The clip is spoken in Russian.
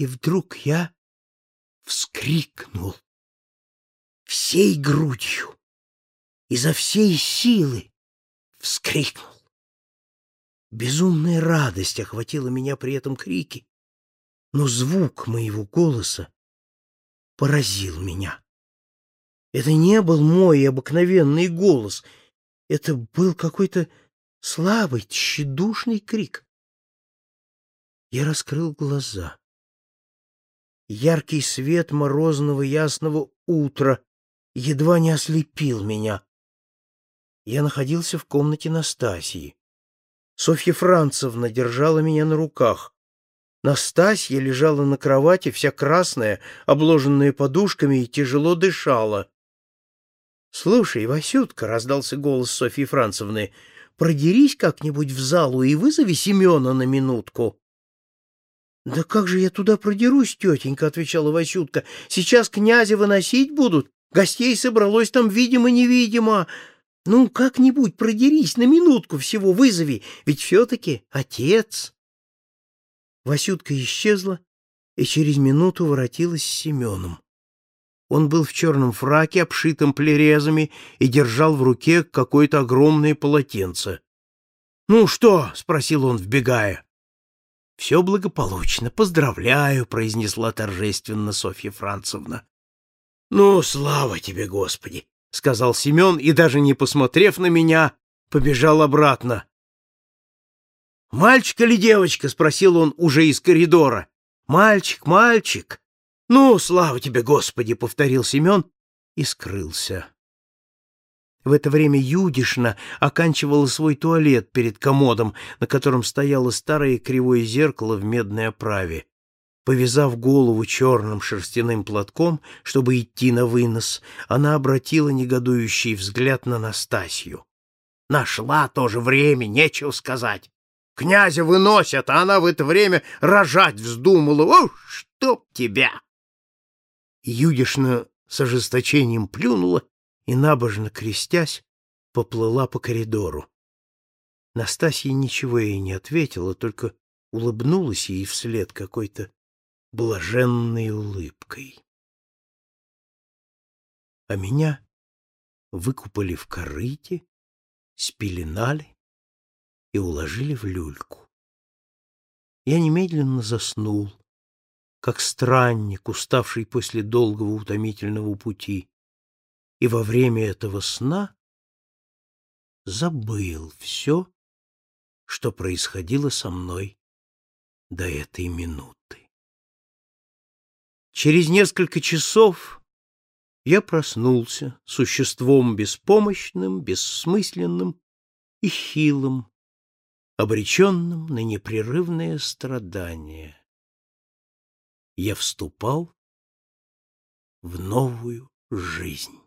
И вдруг я вскрикнул всей грудью, изо всей силы вскрикнул. Безумная радость охватила меня при этом крике, но звук моего голоса поразил меня. Это не был мой обыкновенный голос, это был какой-то слабый, тщедушный крик. Я раскрыл глаза. Яркий свет морозного ясного утра едва не ослепил меня. Я находился в комнате Настасии. Софья Францевна держала меня на руках. Настасья лежала на кровати, вся красная, обложенная подушками, и тяжело дышала. — Слушай, Васютка, — раздался голос Софьи Францевны, — продерись как-нибудь в залу и вызови Семена на минутку. — Да как же я туда продерусь, тетенька, — отвечала Васютка. — Сейчас князя выносить будут. Гостей собралось там видимо-невидимо. Ну, как-нибудь продерись, на минутку всего вызови, ведь все-таки отец. Васютка исчезла и через минуту воротилась с Семеном. Он был в черном фраке, обшитом плерезами, и держал в руке какое-то огромное полотенце. — Ну что? — спросил он, вбегая. — Все благополучно. Поздравляю, — произнесла торжественно Софья Францевна. — Ну, слава тебе, Господи! — сказал Семен и, даже не посмотрев на меня, побежал обратно. «Мальчик или девочка?» — спросил он уже из коридора. «Мальчик, мальчик!» «Ну, слава тебе, Господи!» — повторил Семен и скрылся. В это время Юдишна оканчивала свой туалет перед комодом, на котором стояло старое кривое зеркало в медной оправе. Повязав голову черным шерстяным платком, чтобы идти на вынос, она обратила негодующий взгляд на Настасью. «Нашла тоже время, нечего сказать. Князя выносят, а она в это время рожать вздумала. О, чтоб тебя!» Юдишна с ожесточением плюнула и, набожно крестясь, поплыла по коридору. Настасья ничего ей не ответила, только улыбнулась ей вслед какой-то блаженной улыбкой. А меня выкупали в корыте, спеленали и уложили в люльку. Я немедленно заснул, как странник, уставший после долгого утомительного пути, и во время этого сна забыл все, что происходило со мной до этой минуты. Через несколько часов я проснулся существом беспомощным, бессмысленным и хилым, обреченным на непрерывное страдание. Я вступал в новую жизнь.